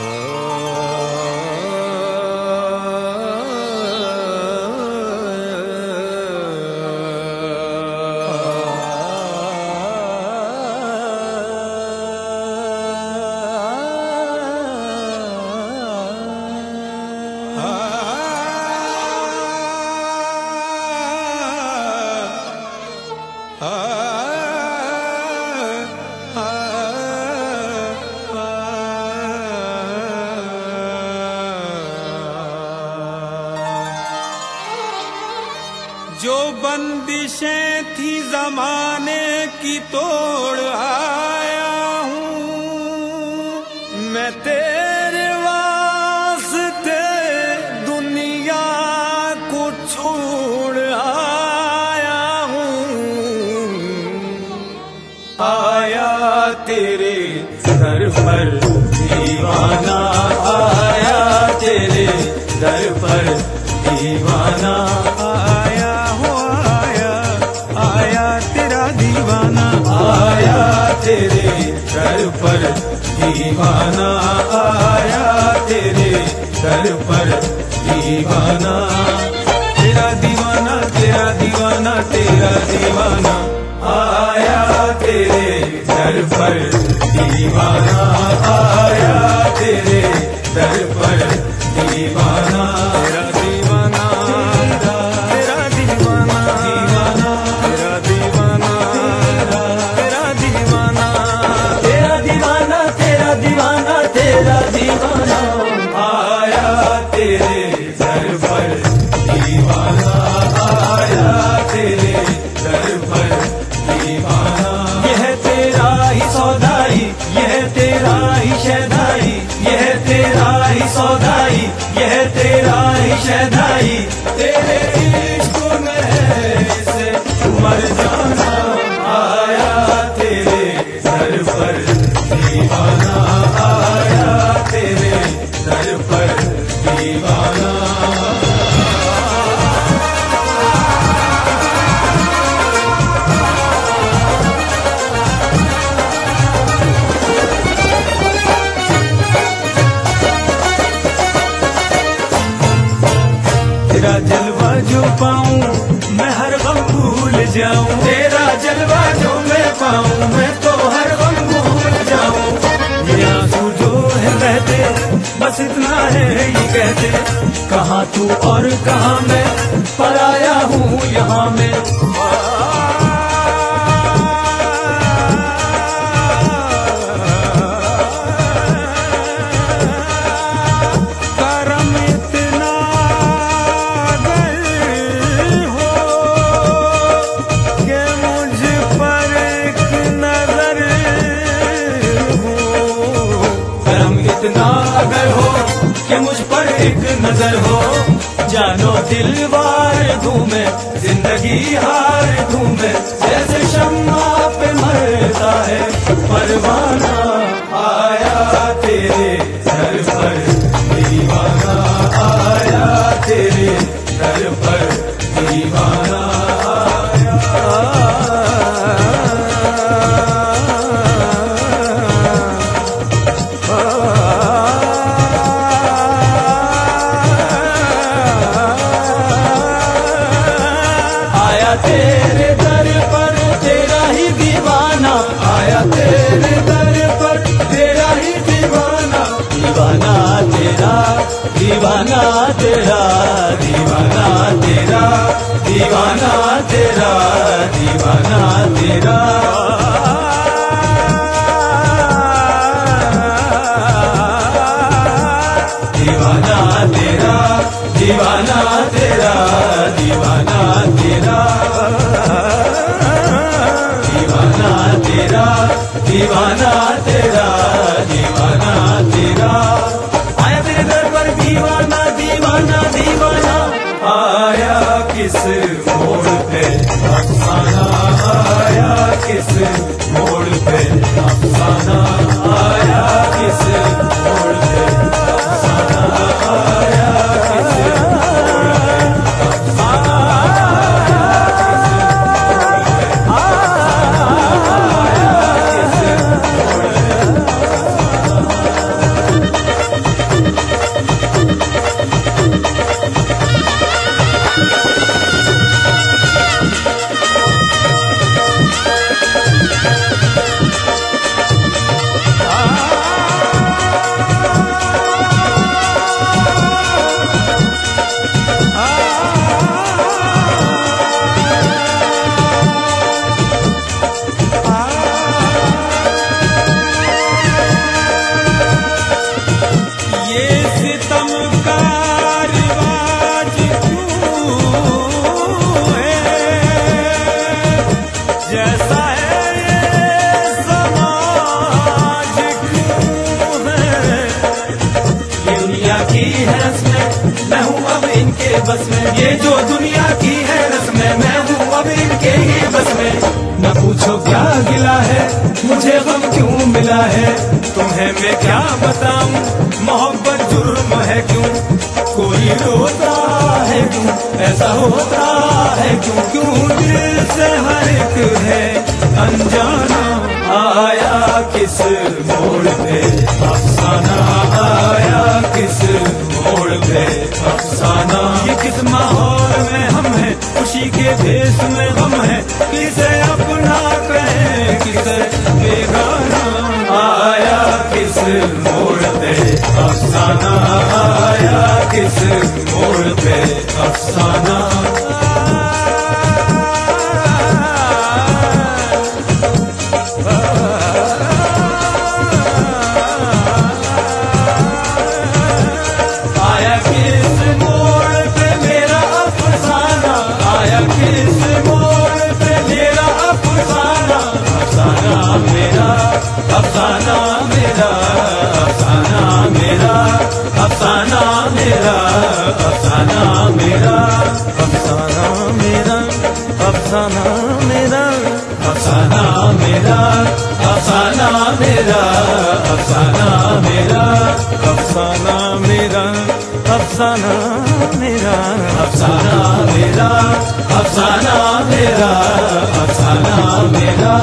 Oh. बंदिशें थी जमाने की तोड़ आया हूँ। मैं तेरे वास्ते दुनिया को छोड़ आया हूँ। आया तेरे दर पर। पर दीवाना आया तेरे दर पर दीवाना। तेरा दीवाना तेरा दीवाना तेरा दीवाना आया तेरे दर पर दीवाना। आया तेरे दर पर दीवाना। तेरा ही शहदाई, यह तेरा ही सौदाई, यह तेरा ही शहदाई। तेरे इश्क से मर जाना आया, तेरे सर पर दीवाना। जो पाऊँ, मैं हर गम भूल जाऊँ। तेरा जलवा जो मैं पाऊँ, मैं तो हर गम भूल जाऊँ। ये आँसू जो है बहते, बस इतना है ये कहते। कहाँ तू और कहाँ मैं इतना अगर हो कि मुझ पर एक नज़र हो, जानो दिल वार घूमे ज़िंदगी हार घूमे जैसे शम्मा पे मरता है, परवाना आया तेरे आया तेरे दर पर, तेरा ही दीवाना। दीवाना तेरा दीवाना तेरा दीवाना तेरा दीवाना तेरा दीवाना तेरा। तेरा, दीवाना तेरा दीवाना तेरा। आया तेरे दर पर दीवाना दीवाना दीवाना। आया किस मोड़ पे? अफसाना आया किस मोड़ पे? अफसाना बस में। ये जो दुनिया की है रस्में, मैं हूँ अब इनके ही बस में। न पूछो क्या गिला है, मुझे गम क्यों मिला है? तुम्हें मैं क्या बताऊँ, मोहब्बत जुर्म है क्यों? कोई रोता है क्यों? ऐसा होता है क्यों? क्यों दिल से हर एक है? अनजाना आया किस मोड़ आया किस अफसाना आया किस मोड़ पे? अफसाना मेरा अफसाना मेरा अफसाना मेरा अफसाना मेरा अफसाना मेरा अफसाना मेरा अफसाना मेरा अफसाना मेरा अफसाना मेरा अफसाना मेरा अफसाना मेरा अफसाना मेरा अफसाना मेरा अफसाना मेरा अफसाना मेरा